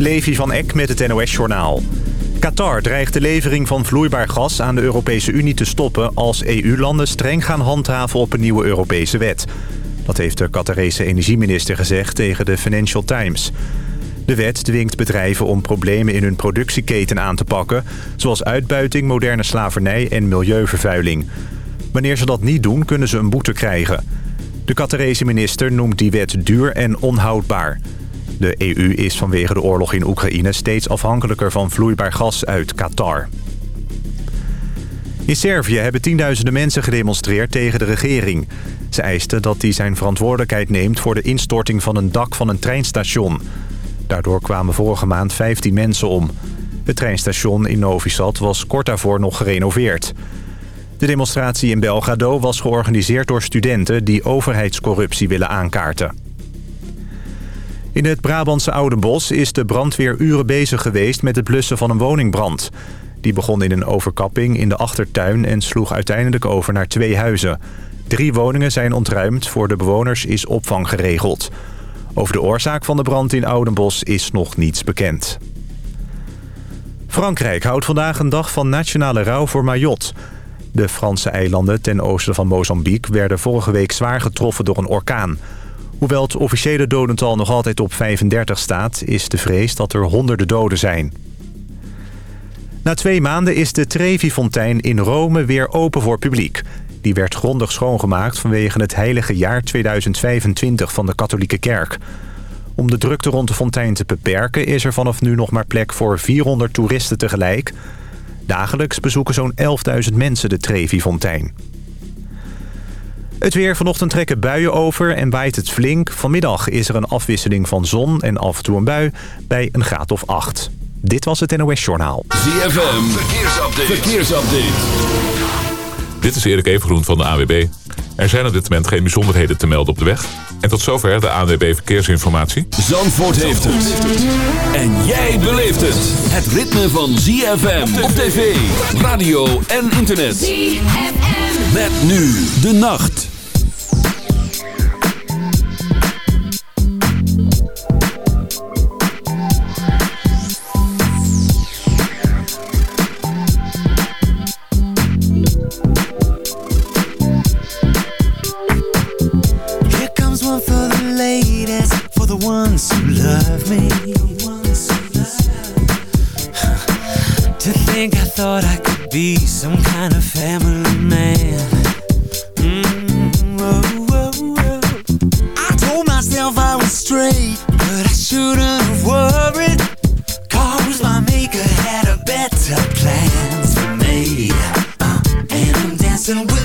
Levi van Eck met het NOS-journaal. Qatar dreigt de levering van vloeibaar gas aan de Europese Unie te stoppen... als EU-landen streng gaan handhaven op een nieuwe Europese wet. Dat heeft de Qatarese energieminister gezegd tegen de Financial Times. De wet dwingt bedrijven om problemen in hun productieketen aan te pakken... zoals uitbuiting, moderne slavernij en milieuvervuiling. Wanneer ze dat niet doen, kunnen ze een boete krijgen. De Qatarese minister noemt die wet duur en onhoudbaar... De EU is vanwege de oorlog in Oekraïne steeds afhankelijker van vloeibaar gas uit Qatar. In Servië hebben tienduizenden mensen gedemonstreerd tegen de regering. Ze eisten dat hij zijn verantwoordelijkheid neemt voor de instorting van een dak van een treinstation. Daardoor kwamen vorige maand 15 mensen om. Het treinstation in Novi Sad was kort daarvoor nog gerenoveerd. De demonstratie in Belgrado was georganiseerd door studenten die overheidscorruptie willen aankaarten. In het Brabantse Oudenbos is de brandweer uren bezig geweest met het blussen van een woningbrand. Die begon in een overkapping in de achtertuin en sloeg uiteindelijk over naar twee huizen. Drie woningen zijn ontruimd, voor de bewoners is opvang geregeld. Over de oorzaak van de brand in Oudenbos is nog niets bekend. Frankrijk houdt vandaag een dag van nationale rouw voor Mayotte. De Franse eilanden ten oosten van Mozambique werden vorige week zwaar getroffen door een orkaan... Hoewel het officiële dodental nog altijd op 35 staat... is de vrees dat er honderden doden zijn. Na twee maanden is de Trevi-fontein in Rome weer open voor publiek. Die werd grondig schoongemaakt vanwege het heilige jaar 2025 van de katholieke kerk. Om de drukte rond de fontein te beperken... is er vanaf nu nog maar plek voor 400 toeristen tegelijk. Dagelijks bezoeken zo'n 11.000 mensen de Trevi-fontein. Het weer vanochtend trekken buien over en waait het flink. Vanmiddag is er een afwisseling van zon en af en toe een bui bij een graad of 8. Dit was het NOS Journaal. ZFM, verkeersupdate. verkeersupdate. Dit is Erik Evengroen van de AWB. Er zijn op dit moment geen bijzonderheden te melden op de weg. En tot zover de ANWB Verkeersinformatie. Zandvoort heeft het. En jij beleeft het. Het ritme van ZFM op tv, radio en internet. ZFM. Met nu de nacht. thought I could be some kind of family man. Mm, whoa. I told myself I was straight, but I shouldn't have worried. Cause my maker had a better plans for me. Uh, and I'm dancing with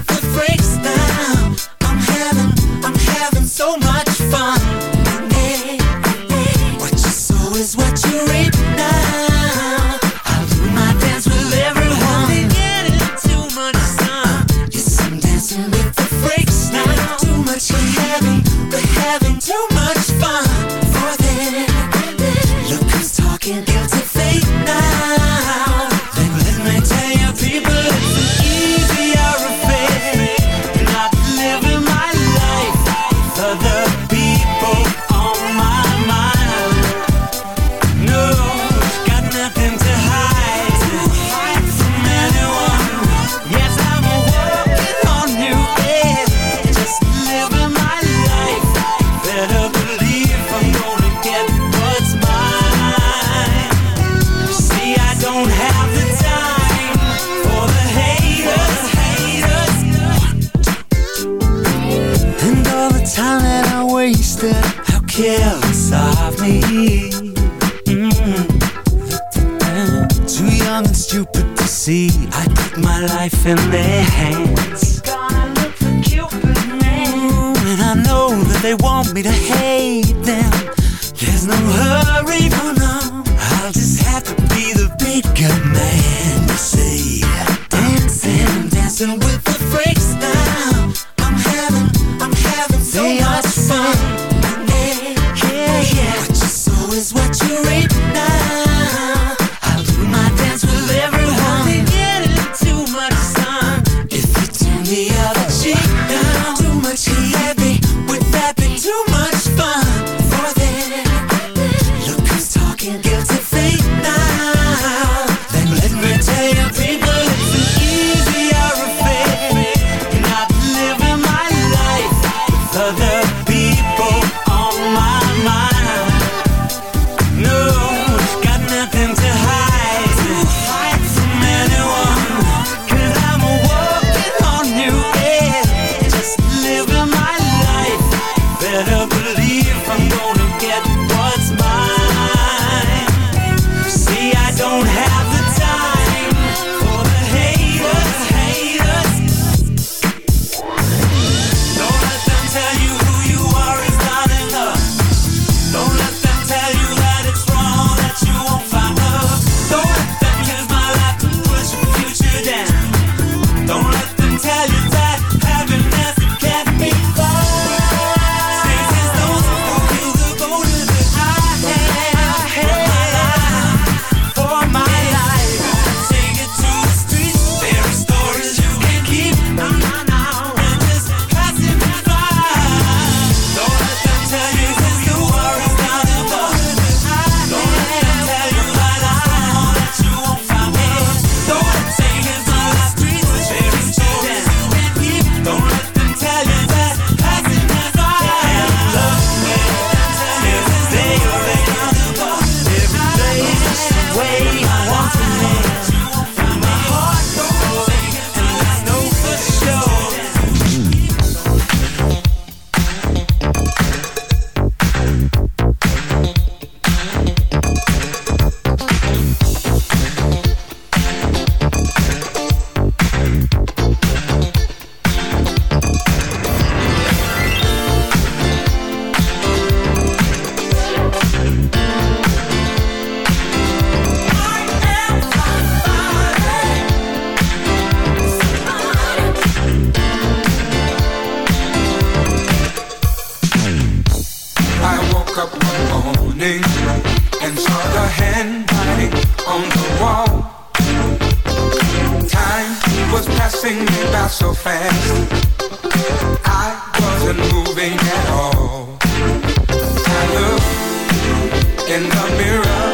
in the right.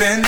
nothing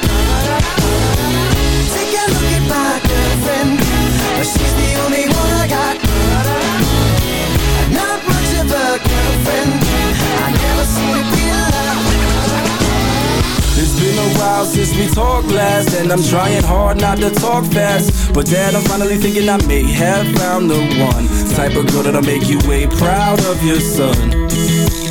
girlfriend. Uh, She's the only one I got. Not much of a girlfriend. I never seem to get lost. It's been a while since we talked last And I'm trying hard not to talk fast But dad, I'm finally thinking I may have found the one Type of girl that'll make you way proud of your son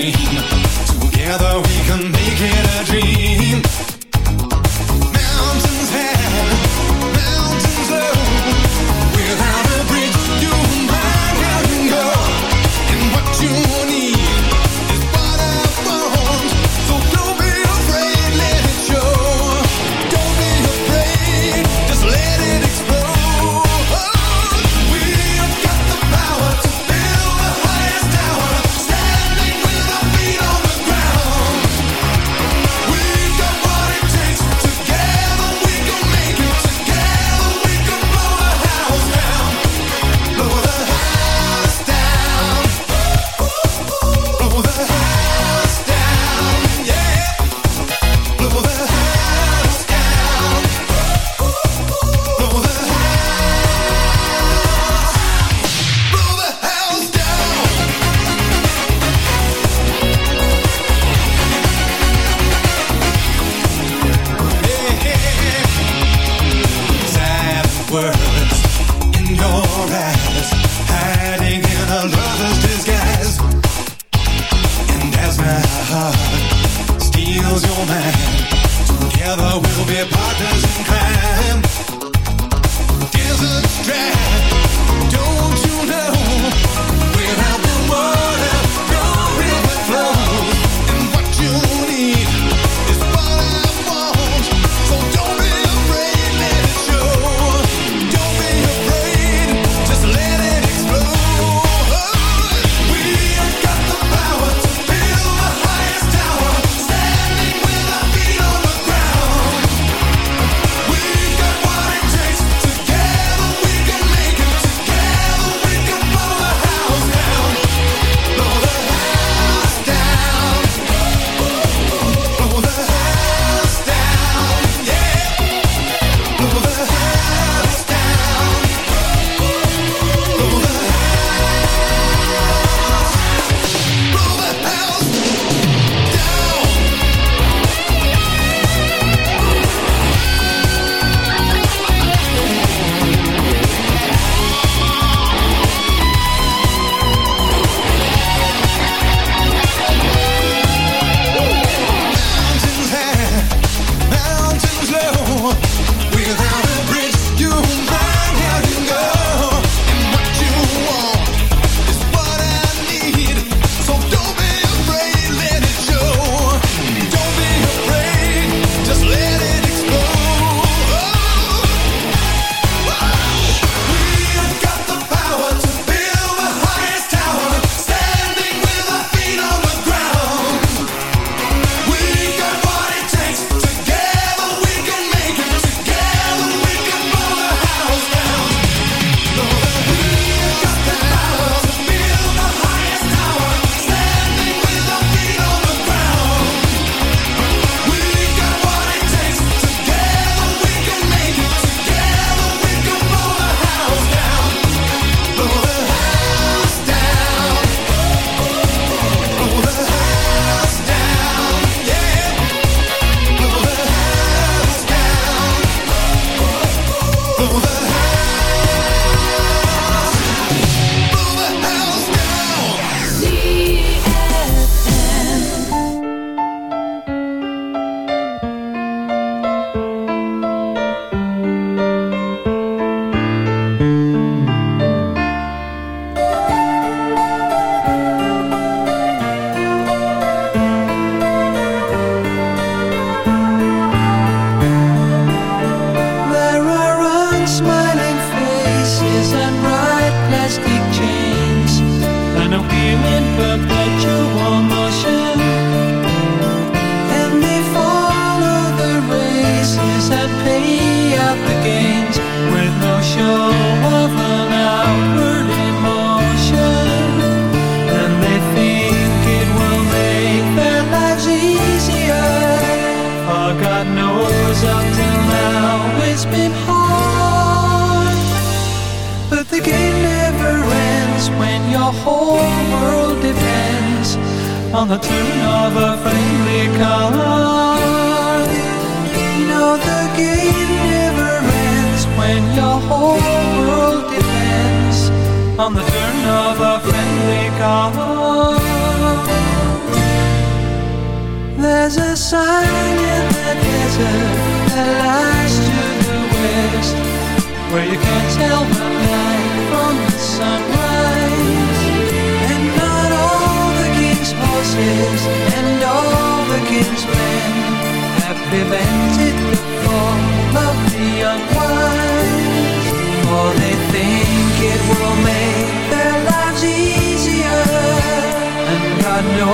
scream.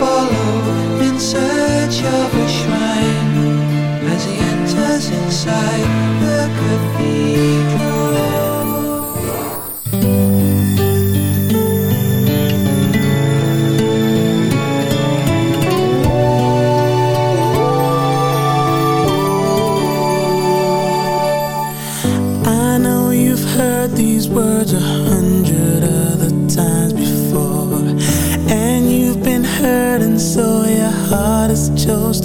follow in search of a shrine as he enters inside the cathedral. words heart is chose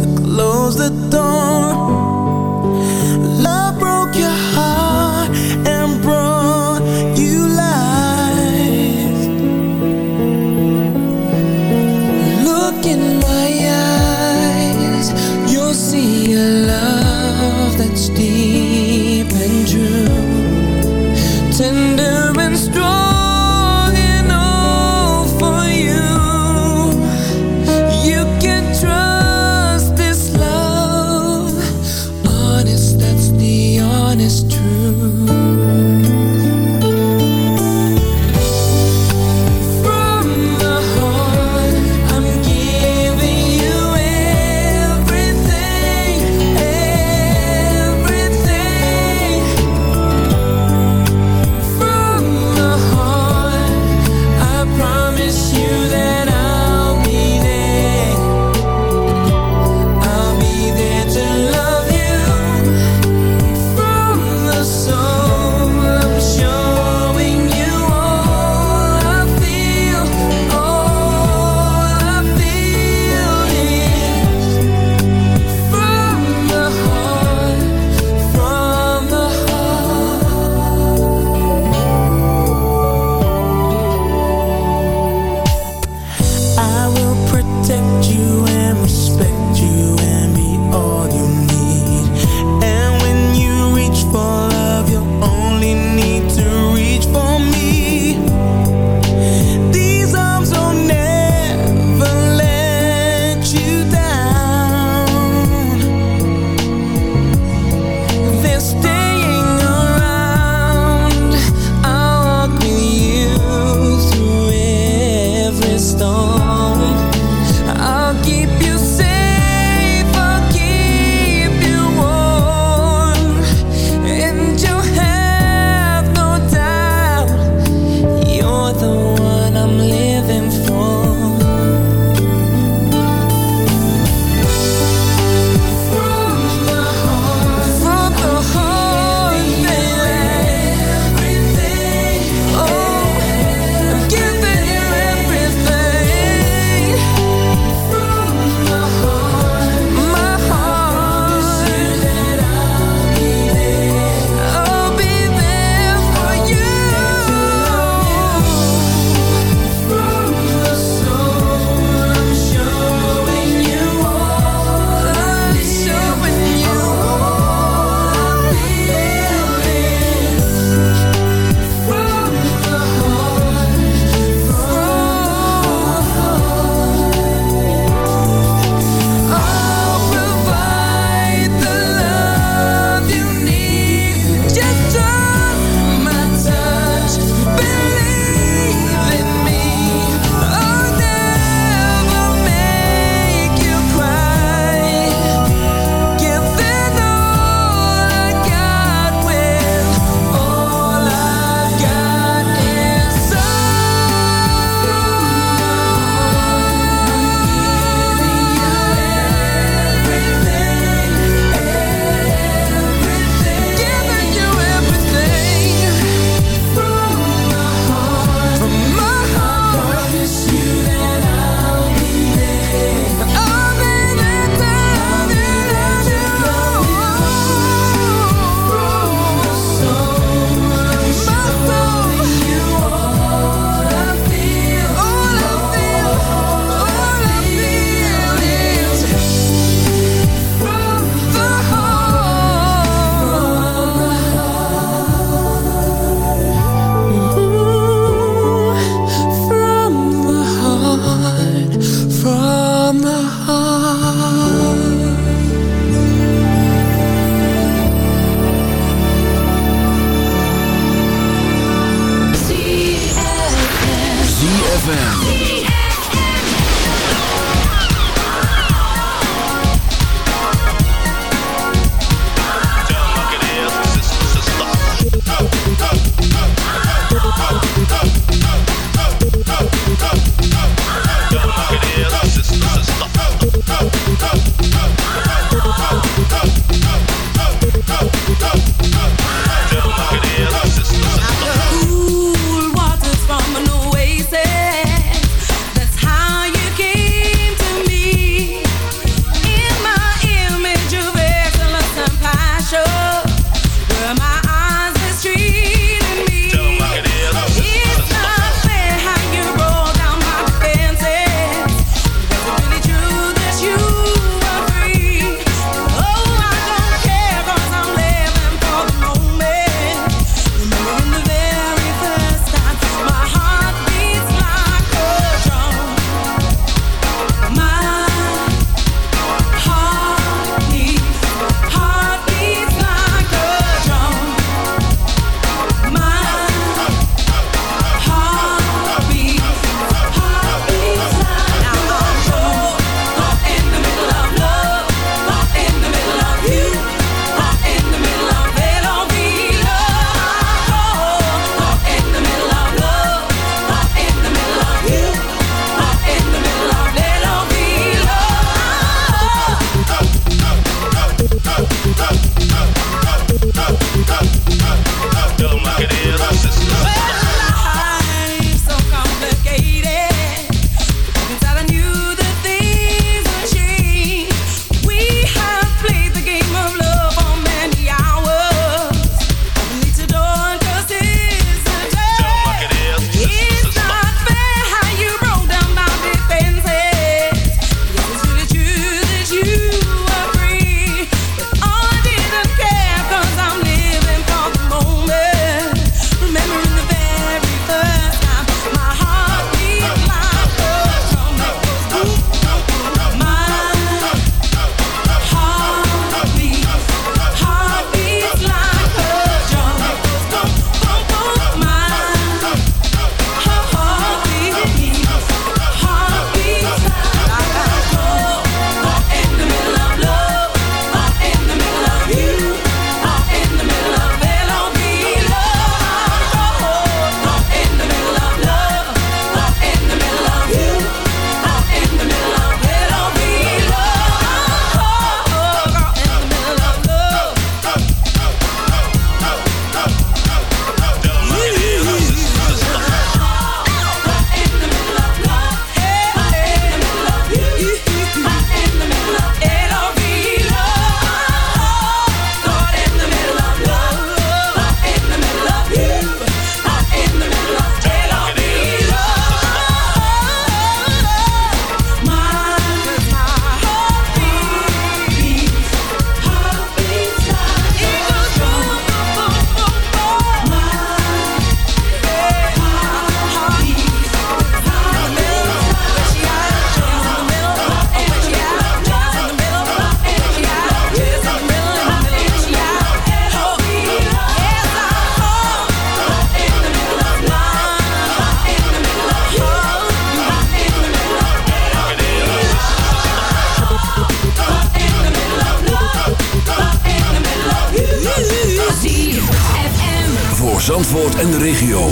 En de regio.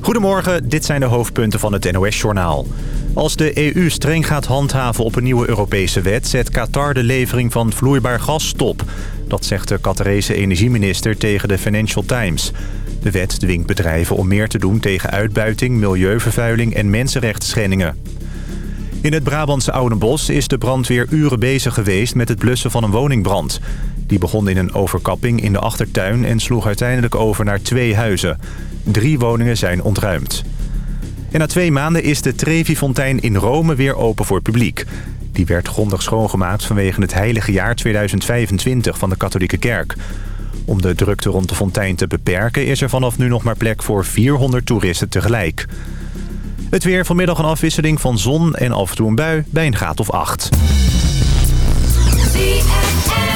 Goedemorgen, dit zijn de hoofdpunten van het NOS-journaal. Als de EU streng gaat handhaven op een nieuwe Europese wet... zet Qatar de levering van vloeibaar gas stop. Dat zegt de Qatarese energieminister tegen de Financial Times. De wet dwingt bedrijven om meer te doen tegen uitbuiting, milieuvervuiling en mensenrechtsschendingen. In het Brabantse Oudenbos is de brandweer uren bezig geweest met het blussen van een woningbrand. Die begon in een overkapping in de achtertuin en sloeg uiteindelijk over naar twee huizen. Drie woningen zijn ontruimd. En na twee maanden is de Trevi-fontein in Rome weer open voor publiek. Die werd grondig schoongemaakt vanwege het heilige jaar 2025 van de katholieke kerk. Om de drukte rond de fontein te beperken is er vanaf nu nog maar plek voor 400 toeristen tegelijk. Het weer vanmiddag een afwisseling van zon en af en toe een bui bij een graad of 8. When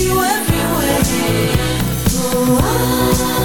you everywhere. Oh,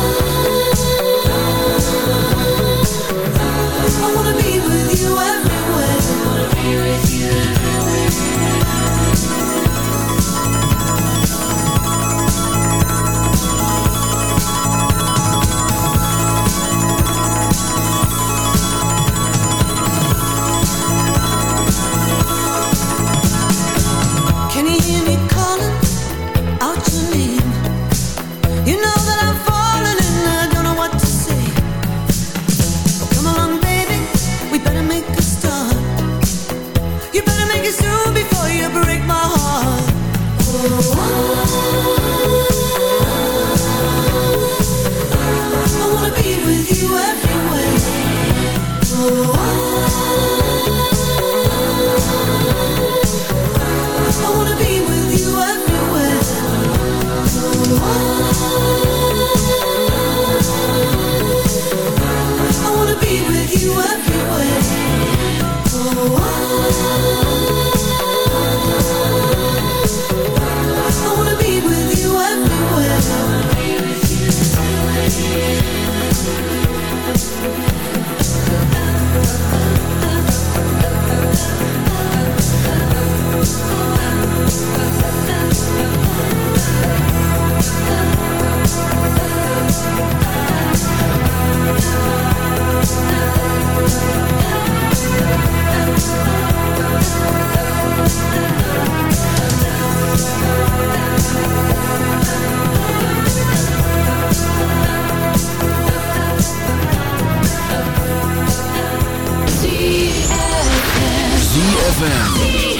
ZFM.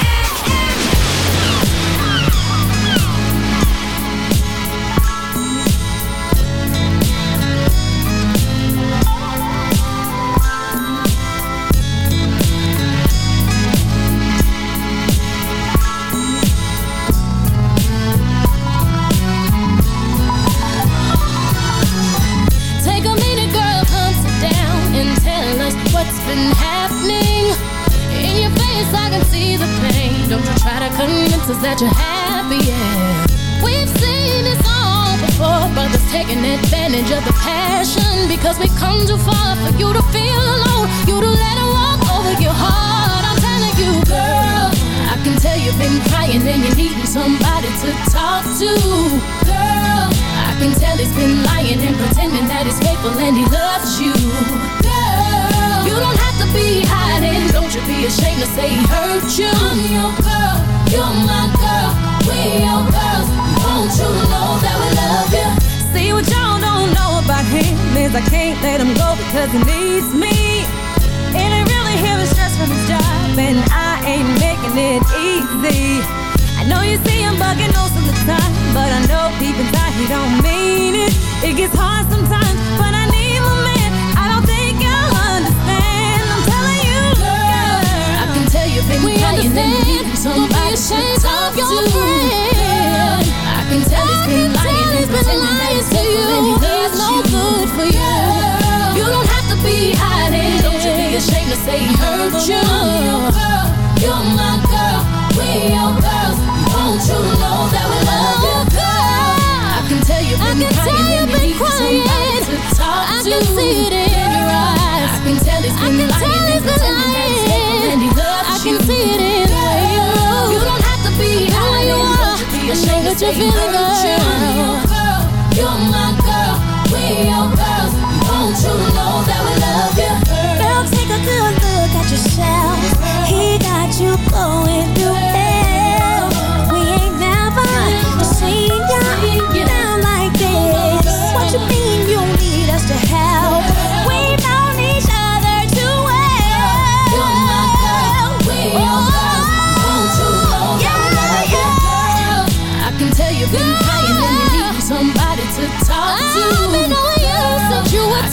afraid to say he hurt you. I'm your girl, you're my girl, we your girls. Won't you know that we love you, girl? I can tell you've been I can crying, tell you've been crying. To talk I to. can see it in your eyes. I can tell he's been I can lying, tell he's been lying. And I can you. see it in the way you move. You don't have to be how you are. Be ashamed that you're feeling hurt. You.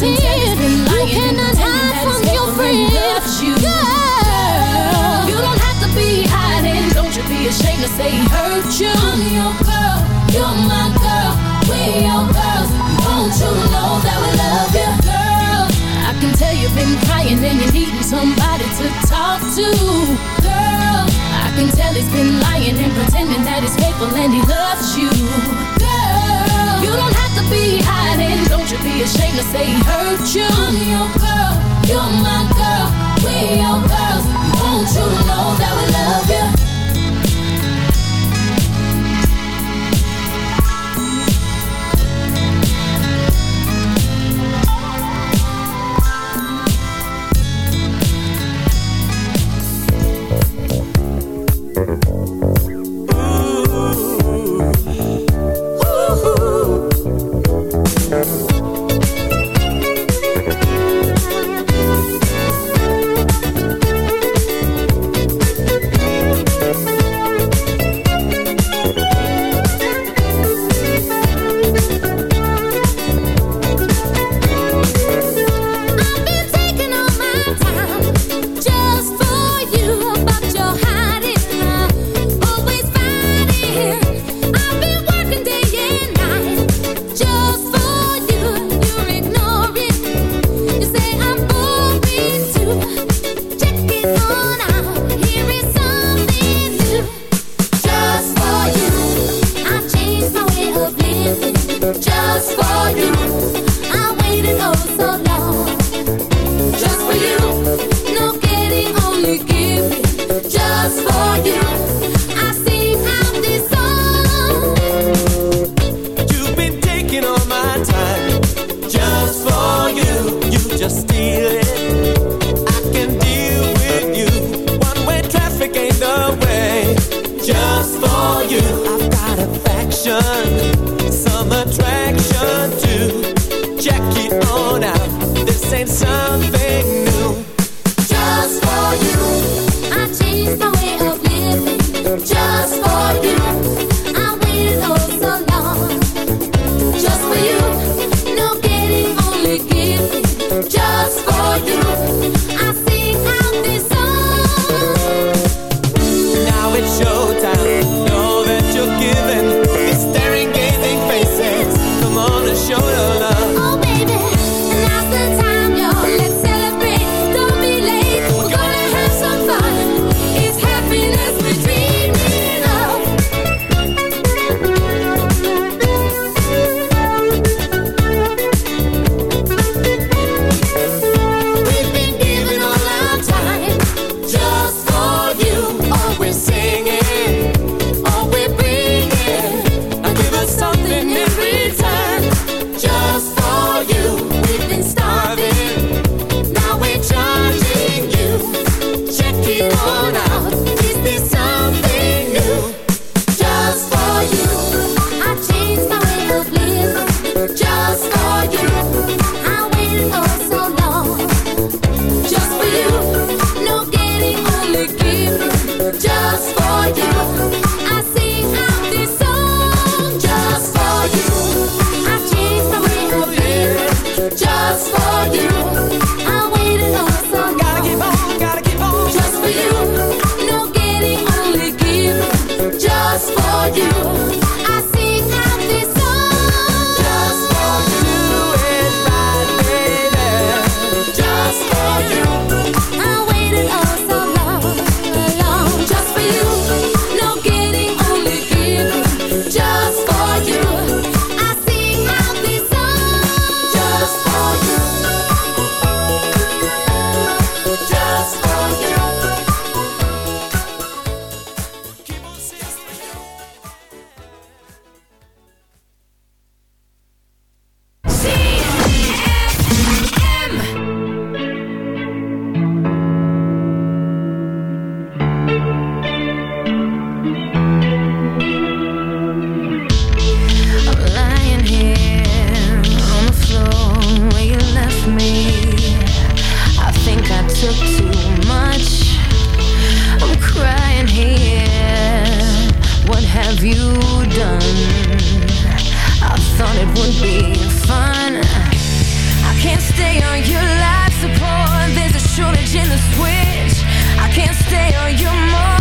pretend You cannot hide from your friend. you. Girl You don't have to be hiding. Don't you be ashamed to say hurt you. I'm your girl. You're my girl. We're girls. Don't you know that we love you Girl? I can tell you've been crying And you're needing somebody to talk to. Girl. I can tell he's been lying And pretending that he's faithful And he loves you be hiding. Don't you be ashamed to say he hurt you. I'm your girl, you're my girl, we your girls. Don't you know that we love you? thought it would be fun. I can't stay on your life support. There's a shortage in the switch. I can't stay on your mind.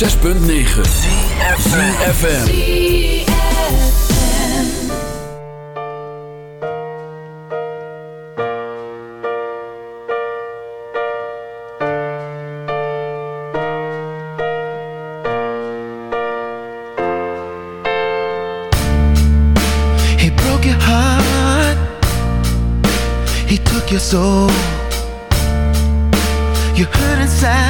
106.9 FM. your soul. You hurt inside.